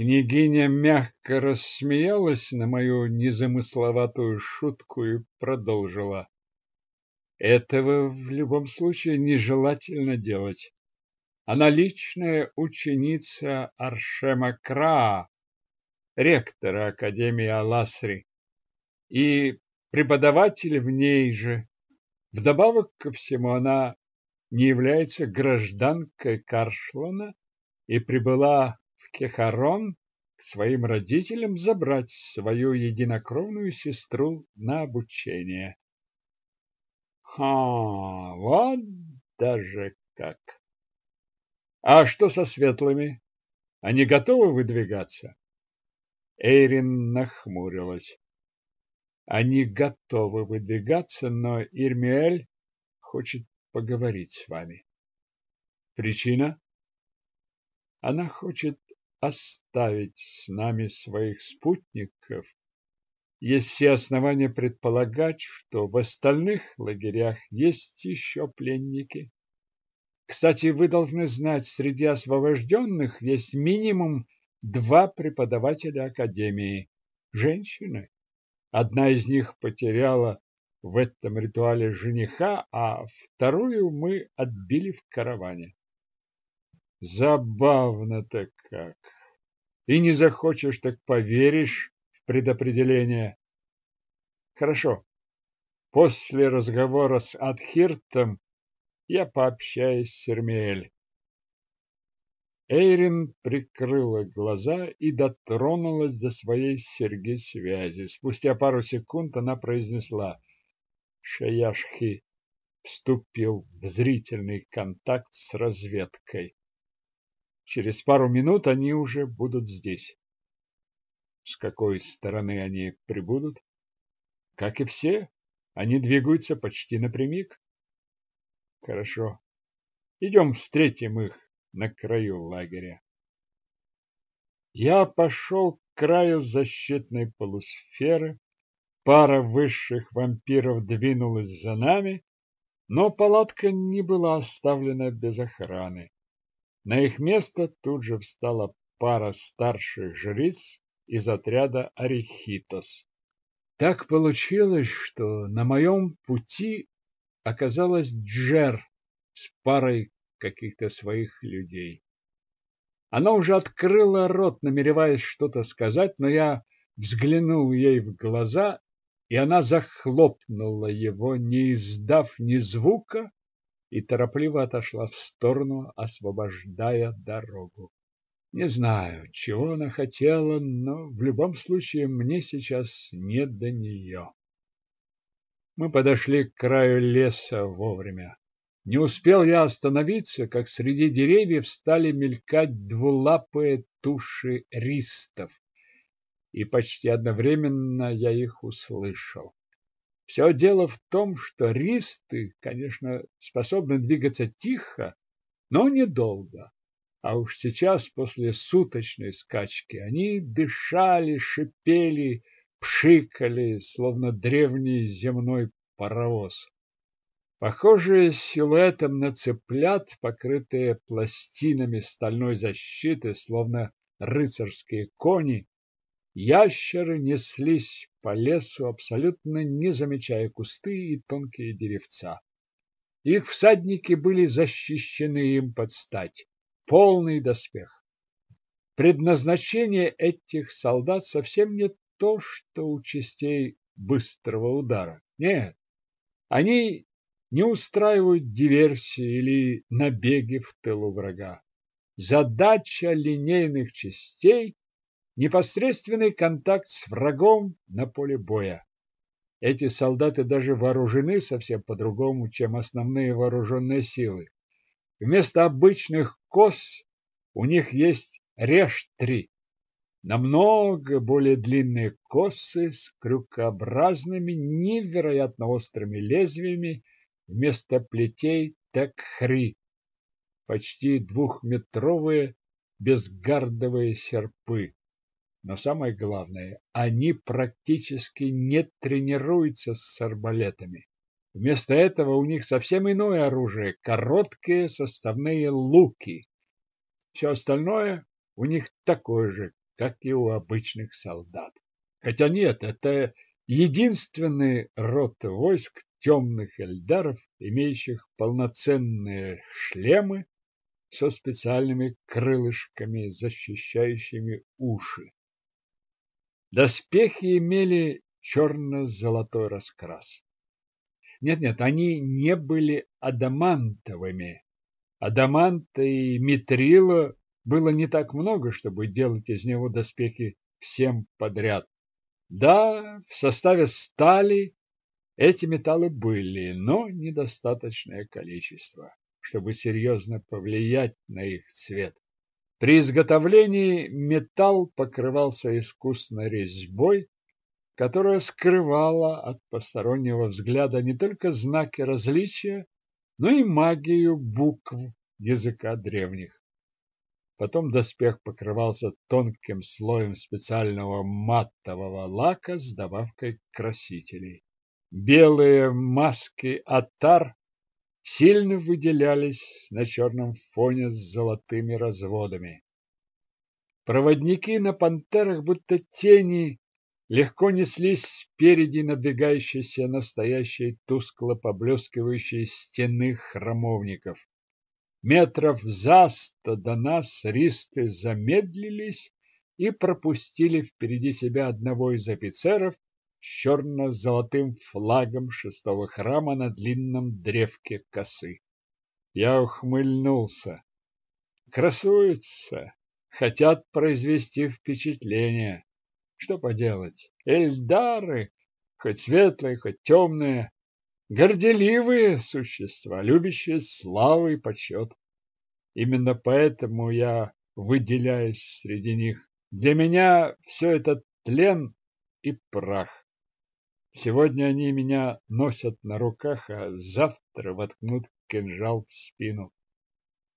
Княгиня мягко рассмеялась на мою незамысловатую шутку и продолжила. Этого в любом случае нежелательно делать. Она личная ученица Аршема Краа, ректора Академии Аласри, и преподаватель в ней же. Вдобавок ко всему она не является гражданкой Каршлана и прибыла Кехарон к своим родителям забрать свою единокровную сестру на обучение. Ха, вот даже как. А что со светлыми? Они готовы выдвигаться? Эйрин нахмурилась. Они готовы выдвигаться, но Ирмиэль хочет поговорить с вами. Причина? Она хочет оставить с нами своих спутников, есть все основания предполагать, что в остальных лагерях есть еще пленники. Кстати, вы должны знать, среди освобожденных есть минимум два преподавателя академии. Женщины. Одна из них потеряла в этом ритуале жениха, а вторую мы отбили в караване. Забавно-то как. И не захочешь, так поверишь в предопределение. Хорошо. После разговора с Адхиртом я пообщаюсь с Сермиэль. Эйрин прикрыла глаза и дотронулась до своей серьги связи. Спустя пару секунд она произнесла «Шаяшхи вступил в зрительный контакт с разведкой. Через пару минут они уже будут здесь. С какой стороны они прибудут? Как и все, они двигаются почти напрямик. Хорошо. Идем встретим их на краю лагеря. Я пошел к краю защитной полусферы. Пара высших вампиров двинулась за нами, но палатка не была оставлена без охраны. На их место тут же встала пара старших жриц из отряда Арихитос. Так получилось, что на моем пути оказалась Джер с парой каких-то своих людей. Она уже открыла рот, намереваясь что-то сказать, но я взглянул ей в глаза, и она захлопнула его, не издав ни звука, и торопливо отошла в сторону, освобождая дорогу. Не знаю, чего она хотела, но в любом случае мне сейчас не до нее. Мы подошли к краю леса вовремя. Не успел я остановиться, как среди деревьев стали мелькать двулапые туши ристов, и почти одновременно я их услышал. Все дело в том, что ристы, конечно, способны двигаться тихо, но недолго. А уж сейчас, после суточной скачки, они дышали, шипели, пшикали, словно древний земной паровоз. Похожие силуэтом на цыплят, покрытые пластинами стальной защиты, словно рыцарские кони, Ящеры неслись по лесу, абсолютно не замечая кусты и тонкие деревца. Их всадники были защищены им под стать. Полный доспех. Предназначение этих солдат совсем не то, что у частей быстрого удара. Нет, они не устраивают диверсии или набеги в тылу врага. Задача линейных частей непосредственный контакт с врагом на поле боя. Эти солдаты даже вооружены совсем по-другому, чем основные вооруженные силы. Вместо обычных кос у них есть режь-3. Намного более длинные косы с крюкообразными, невероятно острыми лезвиями вместо плетей такхри. Почти двухметровые безгардовые серпы. Но самое главное, они практически не тренируются с арбалетами. Вместо этого у них совсем иное оружие – короткие составные луки. Все остальное у них такое же, как и у обычных солдат. Хотя нет, это единственный род войск темных эльдаров, имеющих полноценные шлемы со специальными крылышками, защищающими уши. Доспехи имели черно-золотой раскрас. Нет-нет, они не были адамантовыми. Адаманта и митрила было не так много, чтобы делать из него доспехи всем подряд. Да, в составе стали эти металлы были, но недостаточное количество, чтобы серьезно повлиять на их цвет. При изготовлении металл покрывался искусной резьбой, которая скрывала от постороннего взгляда не только знаки различия, но и магию букв языка древних. Потом доспех покрывался тонким слоем специального матового лака с добавкой красителей. Белые маски атар сильно выделялись на черном фоне с золотыми разводами. Проводники на пантерах, будто тени, легко неслись спереди надвигающейся настоящей тускло поблескивающей стены храмовников. Метров за сто до нас ристы замедлились и пропустили впереди себя одного из офицеров с черно-золотым флагом шестого храма на длинном древке косы. Я ухмыльнулся. Красуются, хотят произвести впечатление. Что поделать? Эльдары, хоть светлые, хоть темные, горделивые существа, любящие славы и почет. Именно поэтому я выделяюсь среди них. Для меня все это тлен и прах. Сегодня они меня носят на руках, а завтра воткнут кинжал в спину.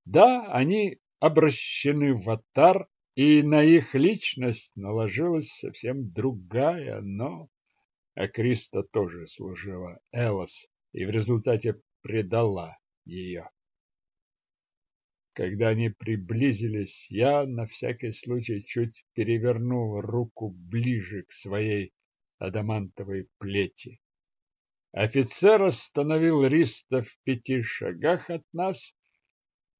Да, они обращены в атар, и на их личность наложилась совсем другая, но... А Криста тоже служила Элос и в результате предала ее. Когда они приблизились, я на всякий случай чуть перевернул руку ближе к своей адамантовой плети. Офицер остановил Риста в пяти шагах от нас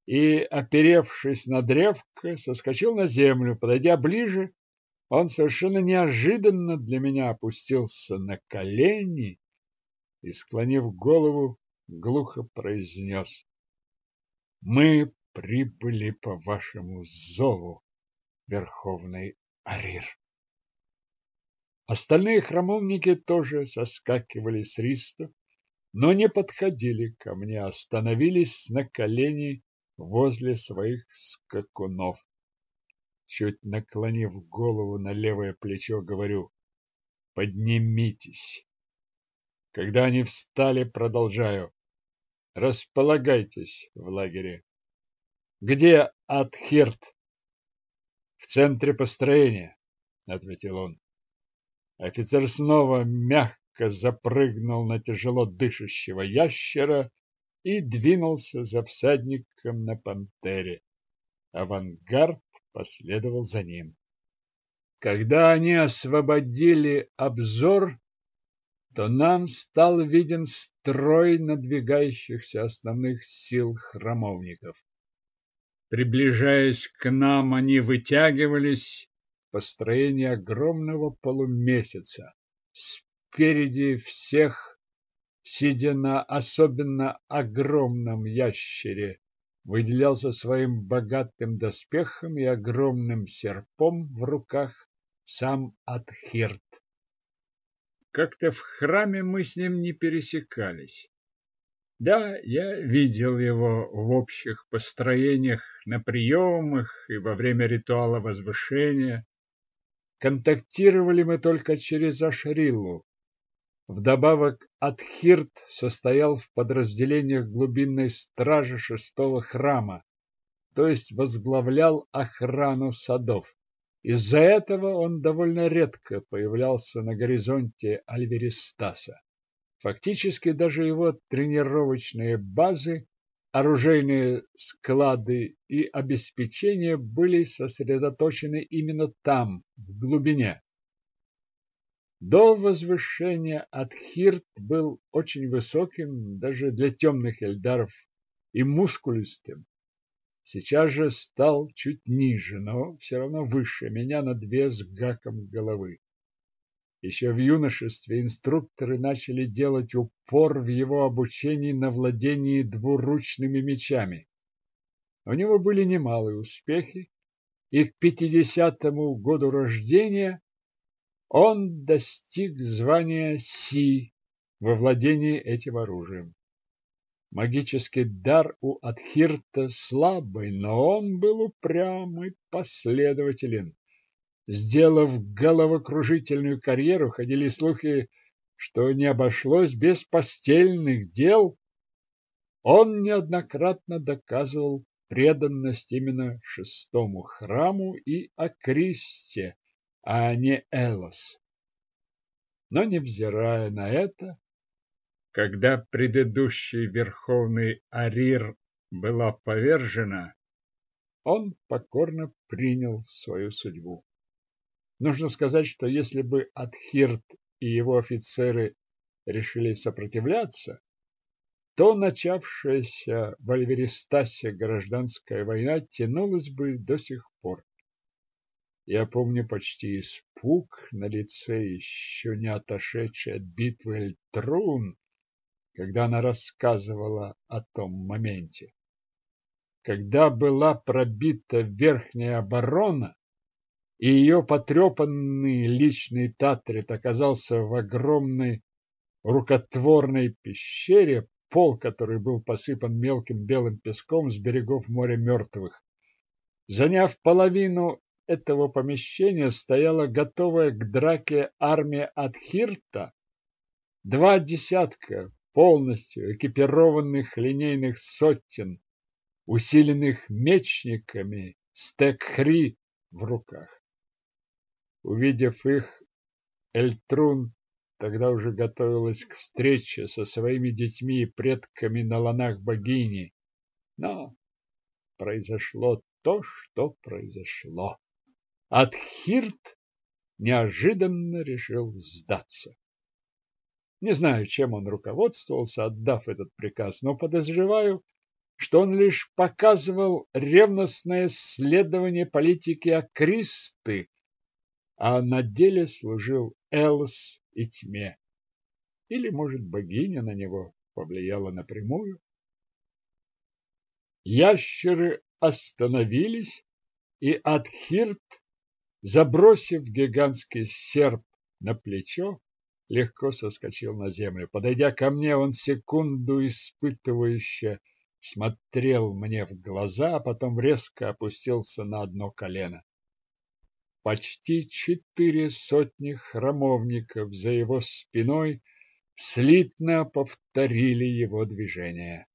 и, оперевшись на древко, соскочил на землю. Подойдя ближе, он совершенно неожиданно для меня опустился на колени и, склонив голову, глухо произнес. «Мы прибыли по вашему зову, Верховный Арир». Остальные храмовники тоже соскакивали с ристов, но не подходили ко мне, остановились на колени возле своих скакунов. Чуть наклонив голову на левое плечо, говорю, поднимитесь. Когда они встали, продолжаю. Располагайтесь в лагере. Где Атхирт? В центре построения, ответил он. Офицер снова мягко запрыгнул на тяжело дышащего ящера и двинулся за всадником на пантере. Авангард последовал за ним. Когда они освободили обзор, то нам стал виден строй надвигающихся основных сил храмовников. Приближаясь к нам, они вытягивались построение огромного полумесяца. Спереди всех, сидя на особенно огромном ящере, выделялся своим богатым доспехом и огромным серпом в руках сам Адхирт. Как-то в храме мы с ним не пересекались. Да, я видел его в общих построениях на приемах и во время ритуала возвышения, Контактировали мы только через Ашрилу. Вдобавок Атхирт состоял в подразделениях глубинной стражи шестого храма, то есть возглавлял охрану садов. Из-за этого он довольно редко появлялся на горизонте Альверистаса. Фактически даже его тренировочные базы оружейные склады и обеспечение были сосредоточены именно там, в глубине. До возвышения Адхирт был очень высоким даже для темных эльдаров и мускулистым. Сейчас же стал чуть ниже, но все равно выше меня на две с гаком головы. Еще в юношестве инструкторы начали делать упор в его обучении на владении двуручными мечами. У него были немалые успехи, и к пятидесятому году рождения он достиг звания Си во владении этим оружием. Магический дар у Адхирта слабый, но он был упрямый, последователен. Сделав головокружительную карьеру, ходили слухи, что не обошлось без постельных дел. Он неоднократно доказывал преданность именно шестому храму и Акристе, а не Элос. Но, невзирая на это, когда предыдущий верховный Арир была повержена, он покорно принял свою судьбу. Нужно сказать, что если бы Атхирт и его офицеры решили сопротивляться, то начавшаяся в Альверистасе гражданская война тянулась бы до сих пор. Я помню почти испуг на лице еще не отошедшей от битвы Эльтрун, когда она рассказывала о том моменте. Когда была пробита верхняя оборона, и ее потрепанный личный Татрит оказался в огромной рукотворной пещере, пол которой был посыпан мелким белым песком с берегов моря мертвых. Заняв половину этого помещения стояла готовая к драке армия Адхирта, два десятка полностью экипированных линейных сотен, усиленных мечниками с текхри в руках. Увидев их, Эльтрун тогда уже готовилась к встрече со своими детьми и предками на ланах богини. Но произошло то, что произошло. Адхирт неожиданно решил сдаться. Не знаю, чем он руководствовался, отдав этот приказ, но подозреваю, что он лишь показывал ревностное следование политики Акристы, а на деле служил Элс и тьме. Или, может, богиня на него повлияла напрямую? Ящеры остановились, и Адхирт Забросив гигантский серп на плечо, легко соскочил на землю. Подойдя ко мне, он секунду испытывающе смотрел мне в глаза, а потом резко опустился на одно колено. Почти четыре сотни храмовников за его спиной слитно повторили его движение.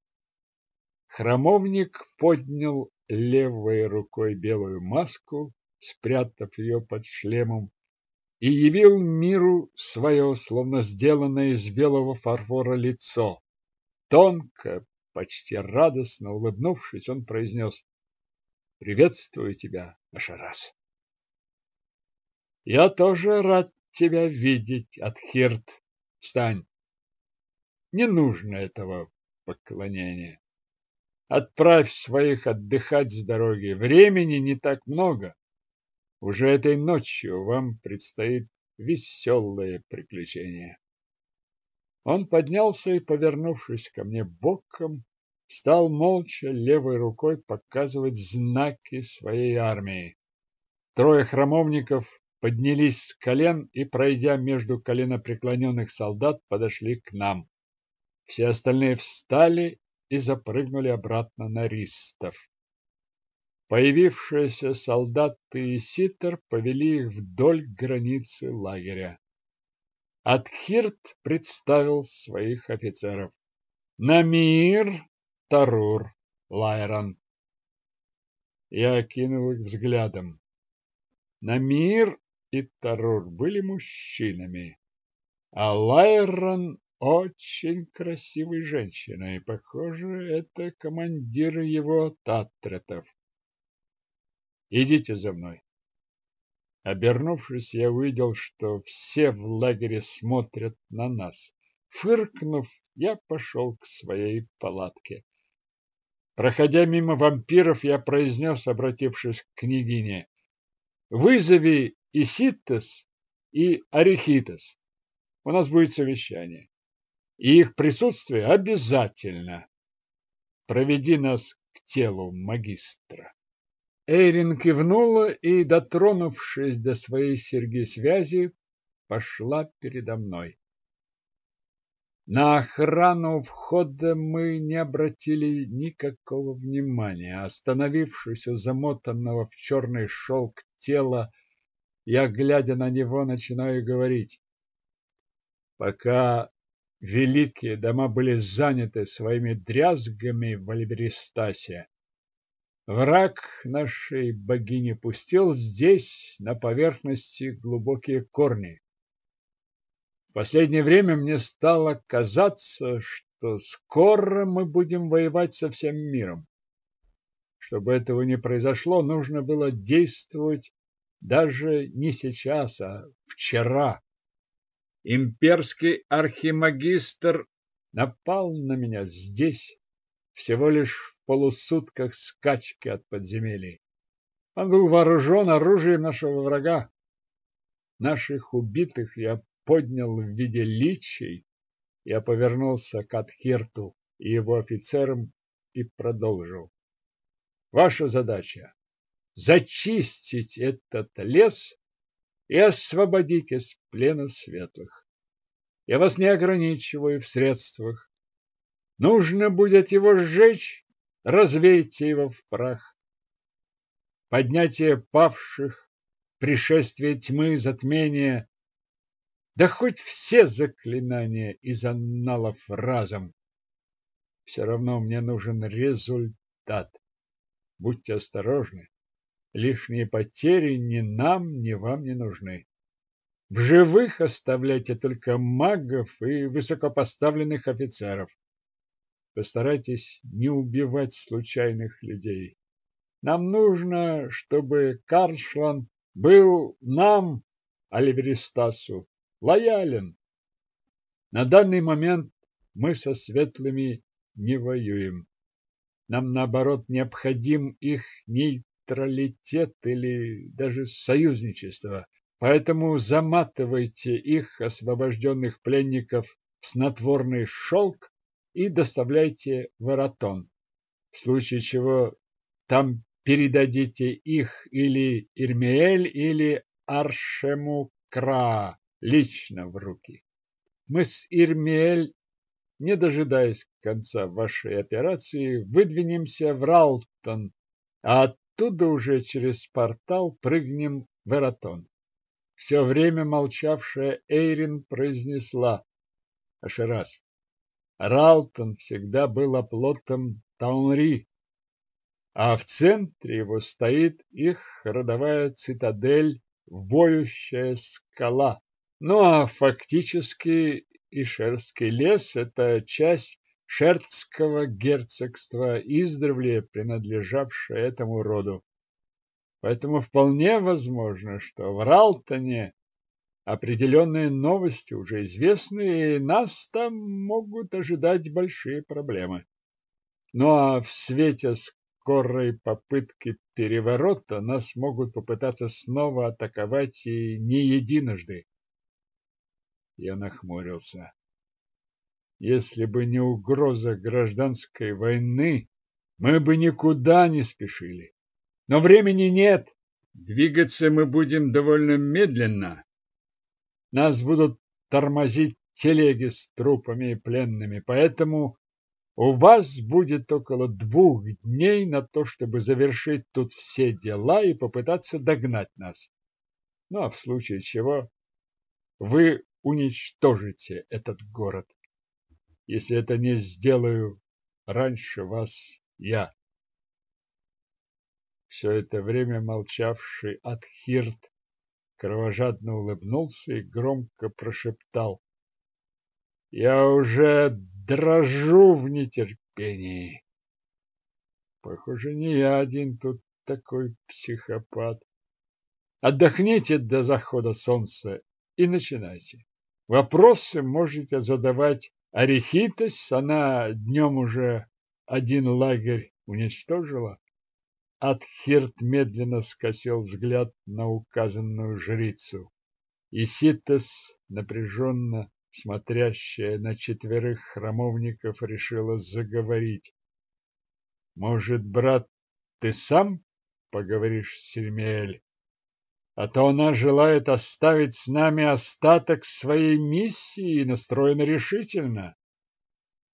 Храмовник поднял левой рукой белую маску, спрятав ее под шлемом, и явил миру свое, словно сделанное из белого фарфора лицо. Тонко, почти радостно улыбнувшись, он произнес «Приветствую тебя, Ашарас». «Я тоже рад тебя видеть, Атхирт. Встань. Не нужно этого поклонения. Отправь своих отдыхать с дороги. Времени не так много. Уже этой ночью вам предстоит веселое приключение. Он поднялся и, повернувшись ко мне боком, стал молча левой рукой показывать знаки своей армии. Трое храмовников поднялись с колен и, пройдя между коленопреклоненных солдат, подошли к нам. Все остальные встали и запрыгнули обратно на ристов. Появившиеся солдаты и ситер повели их вдоль границы лагеря. Адхирт представил своих офицеров. Намир, Тарур, Лайран. Я окинул их взглядом. Намир и Тарур были мужчинами, а Лайран очень красивой женщиной. Похоже, это командир его татретов. Идите за мной. Обернувшись, я увидел, что все в лагере смотрят на нас. Фыркнув, я пошел к своей палатке. Проходя мимо вампиров, я произнес, обратившись к княгине, «Вызови Иситтес и Арихитес. У нас будет совещание. И их присутствие обязательно. Проведи нас к телу магистра». Эйрин кивнула и, дотронувшись до своей серьги связи, пошла передо мной. На охрану входа мы не обратили никакого внимания. Остановившись у замотанного в черный шелк тела, я, глядя на него, начинаю говорить. Пока великие дома были заняты своими дрязгами в Альберистасе, враг нашей богини пустил здесь, на поверхности, глубокие корни. В последнее время мне стало казаться, что скоро мы будем воевать со всем миром. Чтобы этого не произошло, нужно было действовать даже не сейчас, а вчера. Имперский архимагистр напал на меня здесь, всего лишь в полусутках скачки от подземелий. Он был вооружен оружием нашего врага. Наших убитых я поднял в виде личей, я повернулся к Атхирту и его офицерам и продолжил. Ваша задача – зачистить этот лес и освободить из плена светлых. Я вас не ограничиваю в средствах. Нужно будет его сжечь, развейте его в прах. Поднятие павших, пришествие тьмы, затмение да хоть все заклинания из анналов разом. Все равно мне нужен результат. Будьте осторожны. Лишние потери ни нам, ни вам не нужны. В живых оставляйте только магов и высокопоставленных офицеров. Постарайтесь не убивать случайных людей. Нам нужно, чтобы Каршлан был нам, Оливеристасу, лоялен. На данный момент мы со светлыми не воюем. Нам, наоборот, необходим их нейтралитет или даже союзничество. Поэтому заматывайте их, освобожденных пленников, в снотворный шелк и доставляйте в Аратон. В случае чего там передадите их или Ирмиэль, или Аршему Кра лично в руки. Мы с Ирмиэль, не дожидаясь конца вашей операции, выдвинемся в Ралтон, а оттуда уже через портал прыгнем в Эратон. Все время молчавшая Эйрин произнесла Ашерас. Ралтон всегда был оплотом Таунри, а в центре его стоит их родовая цитадель, воющая скала. Ну а фактически Ишерский лес – это часть Шерцкого герцогства, издревле принадлежавшая этому роду. Поэтому вполне возможно, что в Ралтоне определенные новости уже известны, и нас там могут ожидать большие проблемы. Ну а в свете скорой попытки переворота нас могут попытаться снова атаковать и не единожды. Я нахмурился. Если бы не угроза гражданской войны, мы бы никуда не спешили. Но времени нет. Двигаться мы будем довольно медленно. Нас будут тормозить телеги с трупами и пленными, поэтому у вас будет около двух дней на то, чтобы завершить тут все дела и попытаться догнать нас. Ну, а в случае чего вы уничтожите этот город, если это не сделаю раньше вас я. Все это время молчавший Атхирт кровожадно улыбнулся и громко прошептал. Я уже дрожу в нетерпении. Похоже, не я один тут такой психопат. Отдохните до захода солнца и начинайте. Вопросы можете задавать Арихитес, она днем уже один лагерь уничтожила. Атхирт медленно скосил взгляд на указанную жрицу. Иситес, напряженно смотрящая на четверых храмовников, решила заговорить. Может, брат, ты сам поговоришь с Сельмиэль? А то она желает оставить с нами остаток своей миссии и настроена решительно.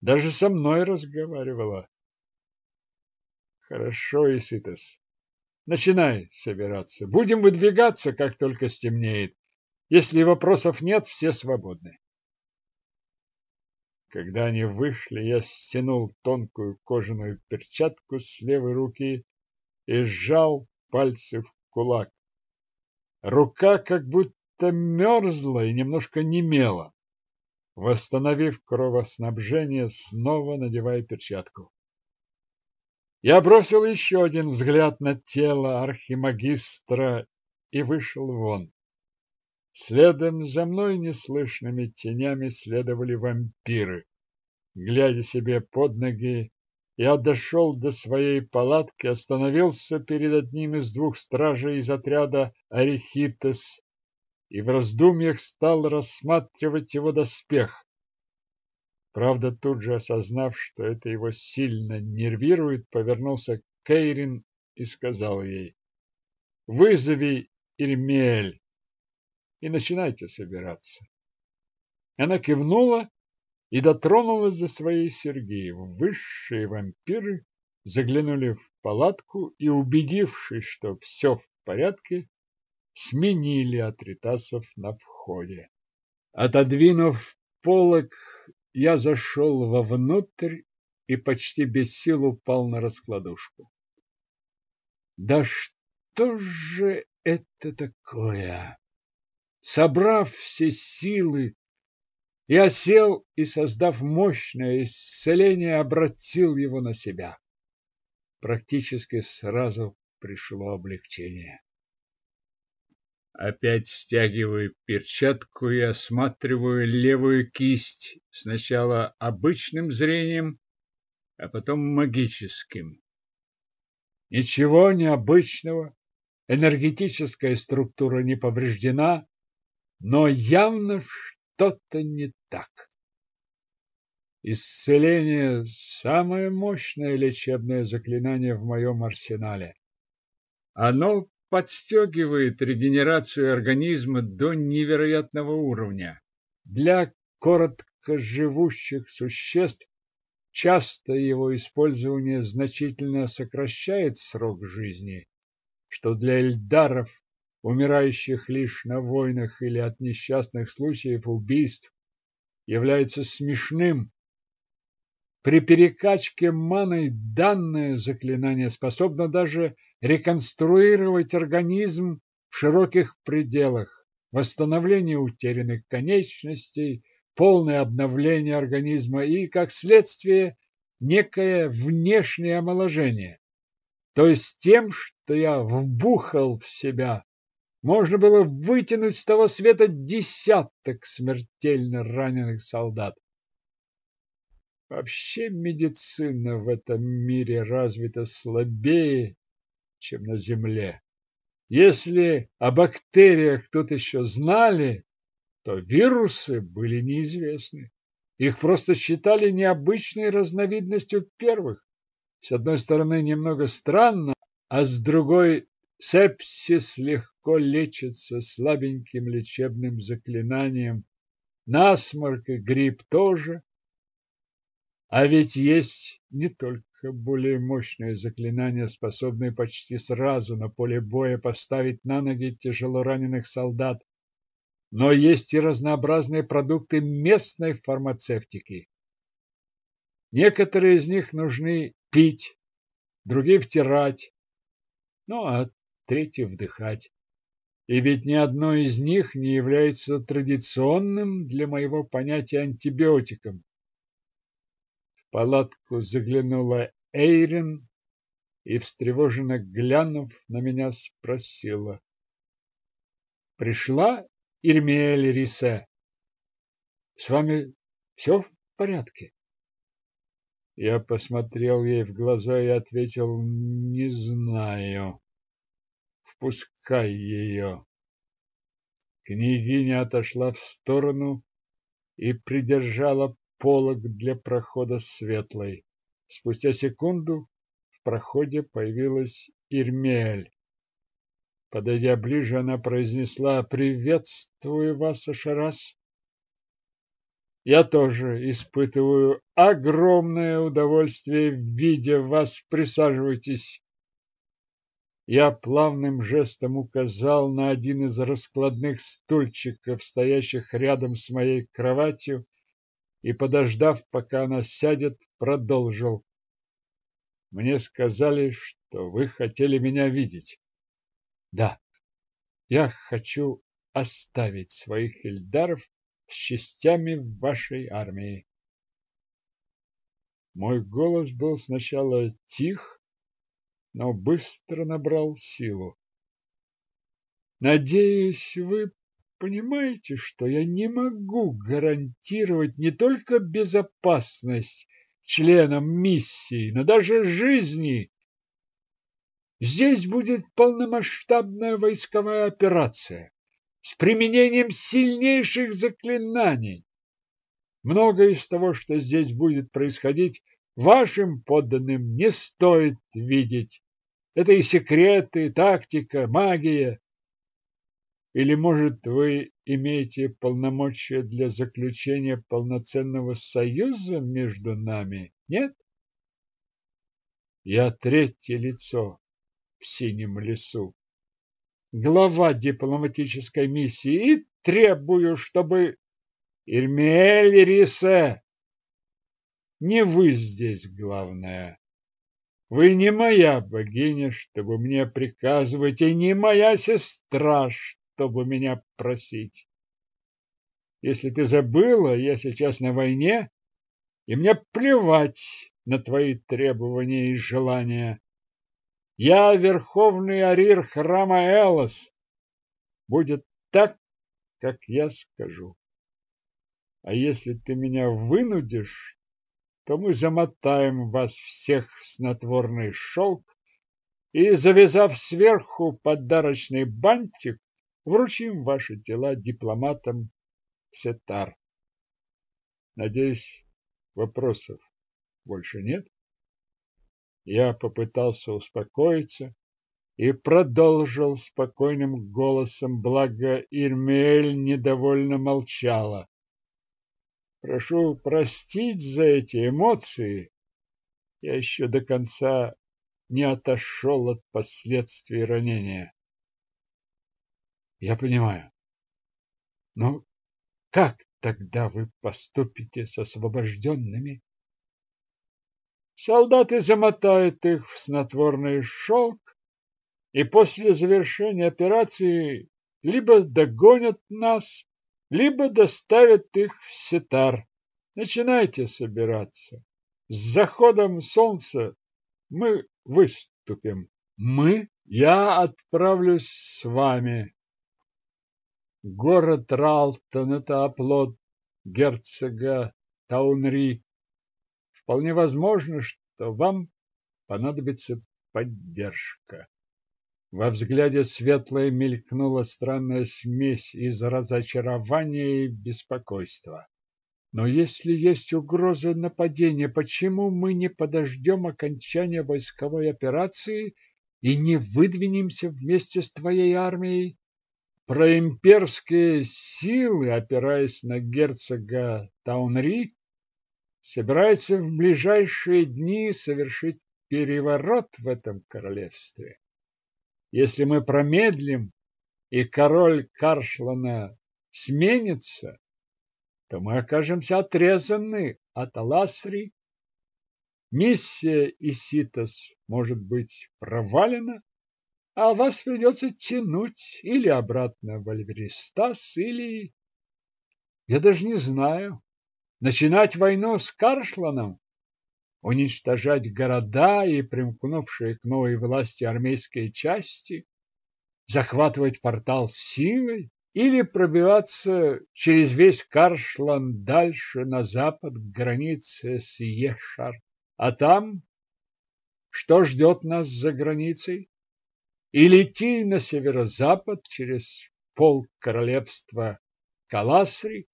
Даже со мной разговаривала. Хорошо, Иситес. Начинай собираться. Будем выдвигаться, как только стемнеет. Если вопросов нет, все свободны. Когда они вышли, я стянул тонкую кожаную перчатку с левой руки и сжал пальцы в кулак. Рука как будто мерзла и немножко немела. Восстановив кровоснабжение, снова надевая перчатку. Я бросил еще один взгляд на тело архимагистра и вышел вон. Следом за мной неслышными тенями следовали вампиры. Глядя себе под ноги, я дошел до своей палатки, остановился перед одним из двух стражей из отряда Арихитес и в раздумьях стал рассматривать его доспех. Правда, тут же осознав, что это его сильно нервирует, повернулся к Кейрин и сказал ей, «Вызови Ирмель и начинайте собираться». Она кивнула и дотронулась за своей серьги. Высшие вампиры заглянули в палатку и, убедившись, что все в порядке, сменили атритасов на входе. Отодвинув полок я зашел вовнутрь и почти без сил упал на раскладушку. Да что же это такое? Собрав все силы, я сел и, создав мощное исцеление, обратил его на себя. Практически сразу пришло облегчение. Опять стягиваю перчатку и осматриваю левую кисть сначала обычным зрением, а потом магическим. Ничего необычного, энергетическая структура не повреждена, но явно что-то не так. Исцеление – самое мощное лечебное заклинание в моем арсенале. Оно подстегивает регенерацию организма до невероятного уровня. Для короткоживущих существ часто его использование значительно сокращает срок жизни, что для эльдаров, умирающих лишь на войнах или от несчастных случаев убийств, является смешным. При перекачке маной данное заклинание способно даже реконструировать организм в широких пределах, восстановление утерянных конечностей, полное обновление организма и, как следствие, некое внешнее омоложение. То есть тем, что я вбухал в себя, можно было вытянуть с того света десяток смертельно раненых солдат. Вообще медицина в этом мире развита слабее, чем на Земле. Если о бактериях тут еще знали, то вирусы были неизвестны. Их просто считали необычной разновидностью первых. С одной стороны, немного странно, а с другой сепсис легко лечится слабеньким лечебным заклинанием. Насморк и грипп тоже. А ведь есть не только более мощное заклинание, способное почти сразу на поле боя поставить на ноги тяжело раненых солдат. Но есть и разнообразные продукты местной фармацевтики. Некоторые из них нужны пить, другие втирать, ну а третьи вдыхать. И ведь ни одно из них не является традиционным для моего понятия антибиотиком. В палатку заглянула Эйрин и, встревоженно глянув на меня, спросила. «Пришла Ирмиэль Рисе? С вами все в порядке?» Я посмотрел ей в глаза и ответил «Не знаю». Впускай ее. Княгиня отошла в сторону и придержала полог для прохода светлой. Спустя секунду в проходе появилась Ирмель. Подойдя ближе, она произнесла «Приветствую вас, Ашарас». Я тоже испытываю огромное удовольствие, видя вас. Присаживайтесь. Я плавным жестом указал на один из раскладных стульчиков, стоящих рядом с моей кроватью, и, подождав, пока она сядет, продолжил. Мне сказали, что вы хотели меня видеть. Да, я хочу оставить своих эльдаров с частями в вашей армии. Мой голос был сначала тих, но быстро набрал силу. Надеюсь, вы понимаете, что я не могу гарантировать не только безопасность членам миссии, но даже жизни. Здесь будет полномасштабная войсковая операция с применением сильнейших заклинаний. Многое из того, что здесь будет происходить, вашим подданным не стоит видеть. Это и секреты, и тактика, магия. Или, может, вы имеете полномочия для заключения полноценного союза между нами? Нет? Я третье лицо в синем лесу, глава дипломатической миссии, и требую, чтобы Ирмель Рисе, не вы здесь главное. Вы не моя богиня, чтобы мне приказывать, и не моя сестра, чтобы меня просить. Если ты забыла, я сейчас на войне, и мне плевать на твои требования и желания. Я верховный арир храма Элос. Будет так, как я скажу. А если ты меня вынудишь, то мы замотаем вас всех в снотворный шелк и, завязав сверху подарочный бантик, вручим ваши тела дипломатам Сетар. Надеюсь, вопросов больше нет? Я попытался успокоиться и продолжил спокойным голосом, благо Ирмель недовольно молчала. Прошу простить за эти эмоции. Я еще до конца не отошел от последствий ранения. Я понимаю. Но как тогда вы поступите с освобожденными? Солдаты замотают их в снотворный шелк и после завершения операции либо догонят нас, либо доставят их в Сетар. Начинайте собираться. С заходом солнца мы выступим. Мы? Я отправлюсь с вами. Город Ралтон – это оплот герцога Таунри. Вполне возможно, что вам понадобится поддержка. Во взгляде светлой мелькнула странная смесь из разочарования и беспокойства. Но если есть угроза нападения, почему мы не подождем окончания войсковой операции и не выдвинемся вместе с твоей армией? Про имперские силы, опираясь на герцога Таунри, собирается в ближайшие дни совершить переворот в этом королевстве. Если мы промедлим, и король Каршлана сменится, то мы окажемся отрезаны от Аласри. Миссия Иситос может быть провалена. а вас придется тянуть или обратно в Альверистас, или... Я даже не знаю. Начинать войну с Каршланом? Уничтожать города и примкнувшие к новой власти армейские части? Захватывать портал силой? Или пробиваться через весь Каршлан дальше на запад к границе с Ешар? А там что ждет нас за границей? Или идти на северо-запад через пол королевства Каласри?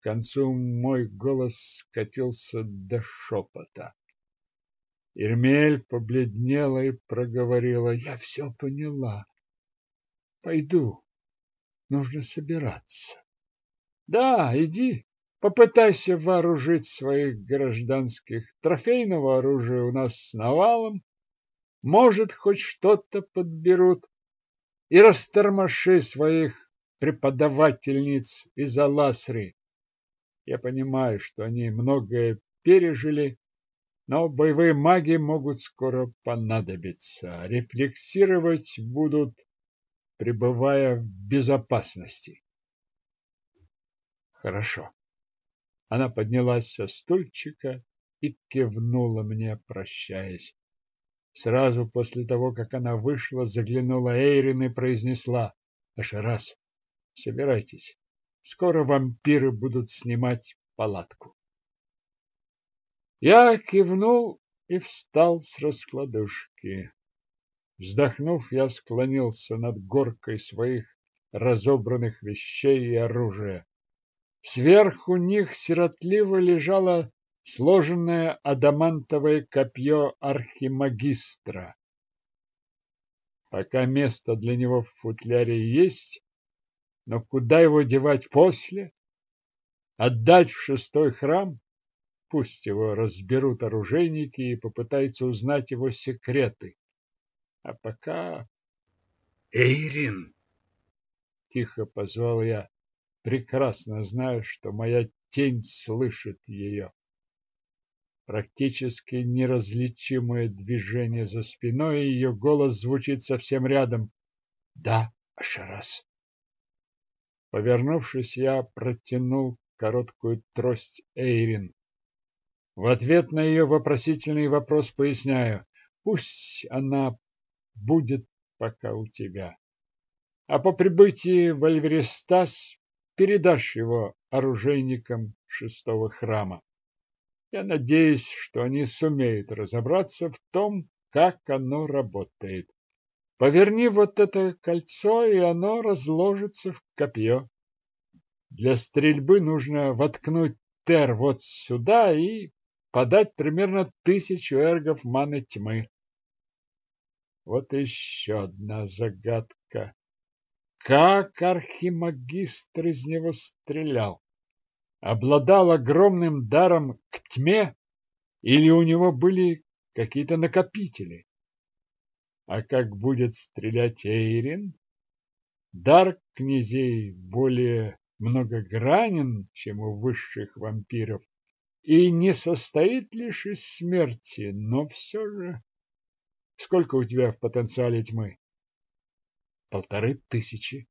К концу мой голос скатился до шепота. Ирмель побледнела и проговорила. Я все поняла. Пойду. Нужно собираться. Да, иди. Попытайся вооружить своих гражданских. Трофейного оружия у нас навалом. Может, хоть что-то подберут. И растормоши своих преподавательниц из Аласры. Я понимаю, что они многое пережили, но боевые маги могут скоро понадобиться. Рефлексировать будут, пребывая в безопасности. Хорошо. Она поднялась со стульчика и кивнула мне, прощаясь. Сразу после того, как она вышла, заглянула Эйрин и произнесла «Ашарас, собирайтесь, скоро вампиры будут снимать палатку». Я кивнул и встал с раскладушки. Вздохнув, я склонился над горкой своих разобранных вещей и оружия. Сверху них сиротливо лежало сложенное адамантовое копье архимагистра. Пока место для него в футляре есть, но куда его девать после? Отдать в шестой храм? Пусть его разберут оружейники и попытаются узнать его секреты. А пока... Эйрин! Тихо позвал я прекрасно знаю, что моя тень слышит ее. Практически неразличимое движение за спиной, и ее голос звучит совсем рядом. Да, Ашарас. Повернувшись, я протянул короткую трость Эйрин. В ответ на ее вопросительный вопрос поясняю. Пусть она будет пока у тебя. А по прибытии в Альверестас передашь его оружейникам шестого храма. Я надеюсь, что они сумеют разобраться в том, как оно работает. Поверни вот это кольцо, и оно разложится в копье. Для стрельбы нужно воткнуть тер вот сюда и подать примерно тысячу эргов маны тьмы. Вот еще одна загадка. Как архимагистр из него стрелял? Обладал огромным даром к тьме или у него были какие-то накопители? А как будет стрелять Эйрин? Дар князей более многогранен, чем у высших вампиров, и не состоит лишь из смерти, но все же... Сколько у тебя в потенциале тьмы? полторы тысячи.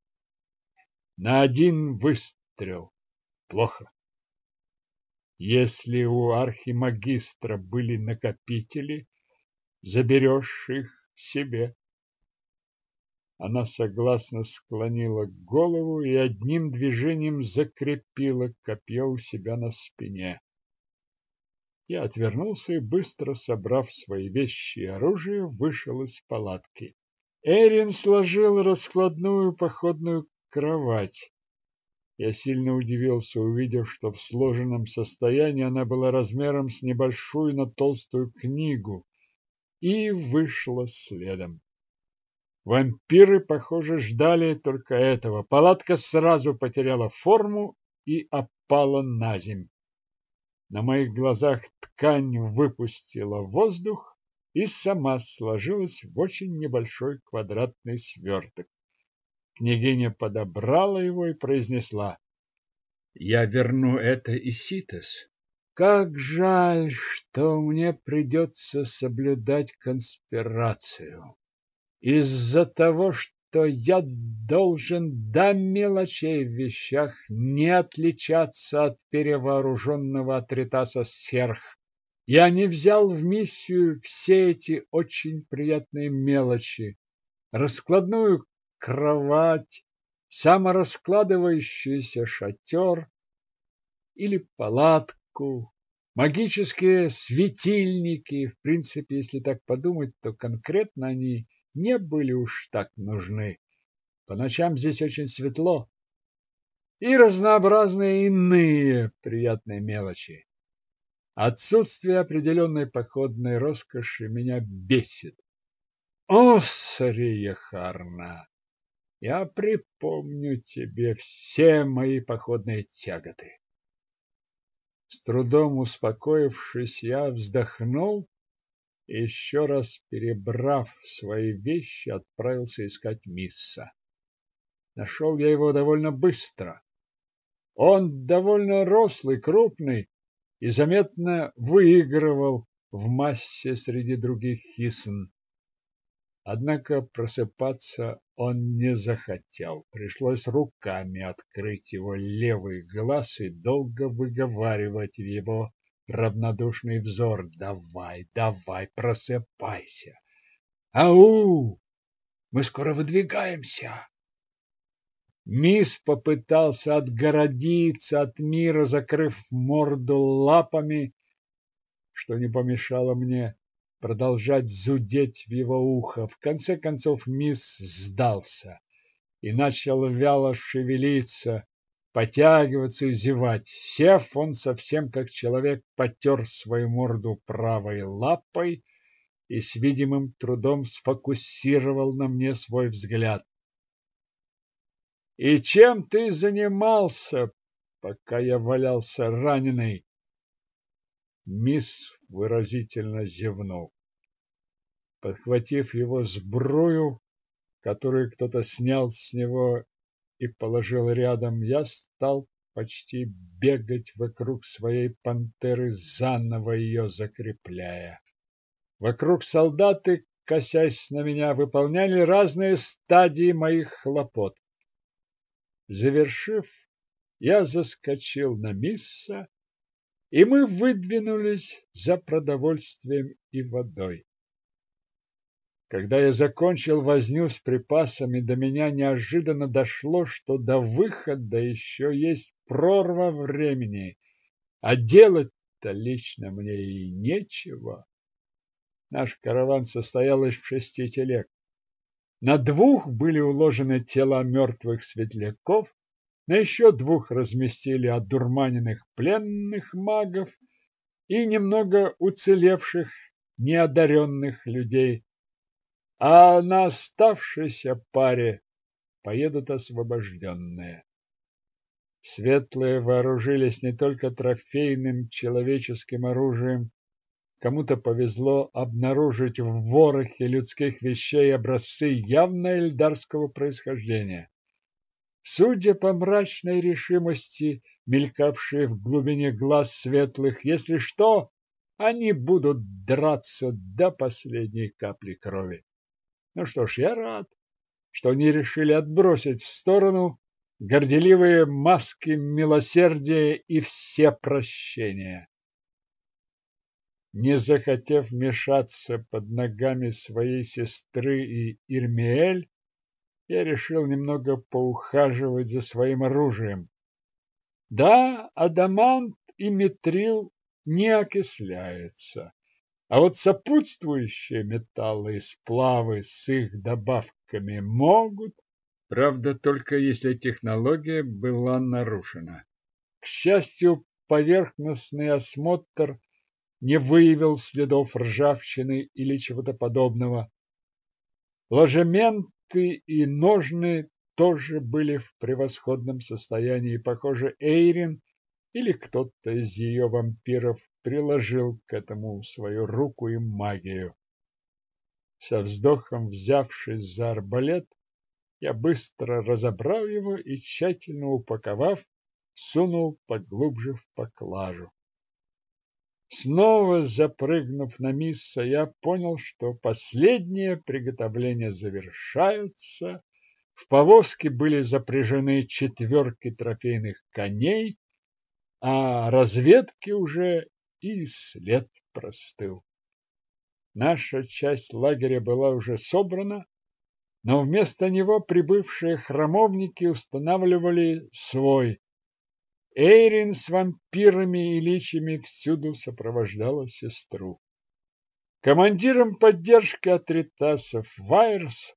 На один выстрел. Плохо. Если у архимагистра были накопители, заберешь их себе. Она согласно склонила голову и одним движением закрепила копье у себя на спине. Я отвернулся и, быстро собрав свои вещи и оружие, вышел из палатки. Эрин сложил раскладную походную кровать. Я сильно удивился, увидев, что в сложенном состоянии она была размером с небольшую, но толстую книгу, и вышла следом. Вампиры, похоже, ждали только этого. Палатка сразу потеряла форму и опала на земь. На моих глазах ткань выпустила воздух, и сама сложилась в очень небольшой квадратный сверток. Княгиня подобрала его и произнесла. «Я верну это Иситес. Как жаль, что мне придется соблюдать конспирацию. из-за того, что я должен до мелочей в вещах не отличаться от перевооруженного Атритаса Серх. Я не взял в миссию все эти очень приятные мелочи. Раскладную кровать, самораскладывающийся шатер или палатку, магические светильники. В принципе, если так подумать, то конкретно они не были уж так нужны. По ночам здесь очень светло. И разнообразные иные приятные мелочи. Отсутствие определенной походной роскоши меня бесит. О, Сария Харна, я припомню тебе все мои походные тяготы. С трудом успокоившись, я вздохнул и еще раз перебрав свои вещи, отправился искать Мисса. Нашел я его довольно быстро. Он довольно рослый, крупный и заметно выигрывал в массе среди других хисн. Однако просыпаться он не захотел. Пришлось руками открыть его левый глаз и долго выговаривать в его равнодушный взор. Давай, давай, просыпайся. Ау! Мы скоро выдвигаемся. Мисс попытался отгородиться от мира, закрыв морду лапами, что не помешало мне продолжать зудеть в его ухо. В конце концов мисс сдался и начал вяло шевелиться, потягиваться и зевать. Сев, он совсем как человек потер свою морду правой лапой и с видимым трудом сфокусировал на мне свой взгляд. «И чем ты занимался, пока я валялся раненый?» Мисс выразительно зевнул. Подхватив его сбрую, которую кто-то снял с него и положил рядом, я стал почти бегать вокруг своей пантеры, заново ее закрепляя. Вокруг солдаты, косясь на меня, выполняли разные стадии моих хлопот. Завершив, я заскочил на Мисса, и мы выдвинулись за продовольствием и водой. Когда я закончил возню с припасами, до меня неожиданно дошло, что до выхода еще есть прорва времени, а делать-то лично мне и нечего. Наш караван состоял из шести телег. На двух были уложены тела мертвых светляков, на еще двух разместили одурманенных пленных магов и немного уцелевших неодаренных людей, а на оставшейся паре поедут освобожденные. Светлые вооружились не только трофейным человеческим оружием, кому-то повезло обнаружить в ворохе людских вещей образцы явно эльдарского происхождения. Судя по мрачной решимости, мелькавшей в глубине глаз светлых, если что, они будут драться до последней капли крови. Ну что ж, я рад, что они решили отбросить в сторону горделивые маски милосердия и все прощения. Не захотев мешаться под ногами своей сестры и Ирмиэль, я решил немного поухаживать за своим оружием. Да, адамант и метрил не окисляются. А вот сопутствующие металлы и сплавы с их добавками могут, правда, только если технология была нарушена. К счастью, поверхностный осмотр не выявил следов ржавчины или чего-то подобного. Ложементы и ножны тоже были в превосходном состоянии. Похоже, Эйрин или кто-то из ее вампиров приложил к этому свою руку и магию. Со вздохом взявшись за арбалет, я быстро разобрал его и, тщательно упаковав, сунул поглубже в поклажу. Снова запрыгнув на мисса, я понял, что последние приготовления завершаются. В повозке были запряжены четверки трофейных коней, а разведки уже и след простыл. Наша часть лагеря была уже собрана, но вместо него прибывшие храмовники устанавливали свой, Эйрин с вампирами и личами всюду сопровождала сестру. Командиром поддержки Атритасов Вайерс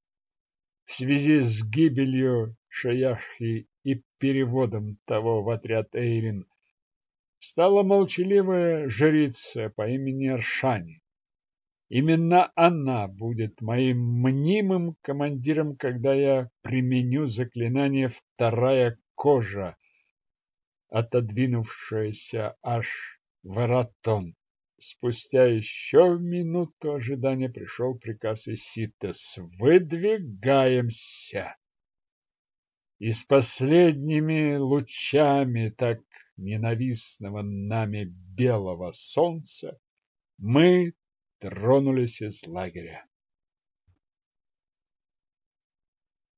в связи с гибелью Шаяхи и переводом того в отряд Эйрин стала молчаливая жрица по имени Аршани. Именно она будет моим мнимым командиром, когда я применю заклинание «Вторая кожа», отодвинувшаяся аж воротон. Спустя еще минуту ожидания пришел приказ из Ситес. «Выдвигаемся!» И с последними лучами так ненавистного нами белого солнца мы тронулись из лагеря.